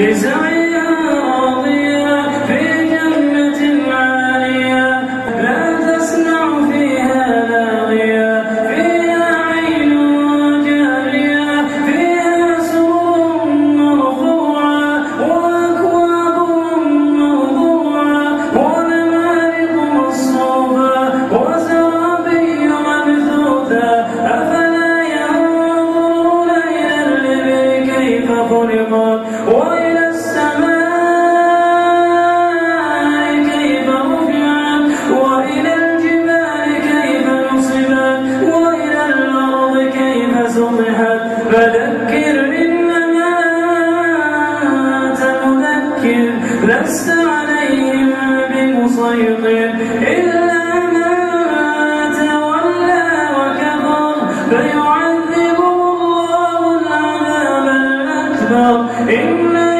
لسعيها راضية في جنة عالية لا تسمع فيها لاغية فيها عين جارية فيها سرور مرفوعة وأكواب موضوعة ونمارق مصفوفة وزرابي مبثوثة أفلا ينظرون إلى الإبل كيف خلقت لست عليهم بمسيطر إلا من تولى وكفر فيعذبه الله العذاب الأكبر. إنا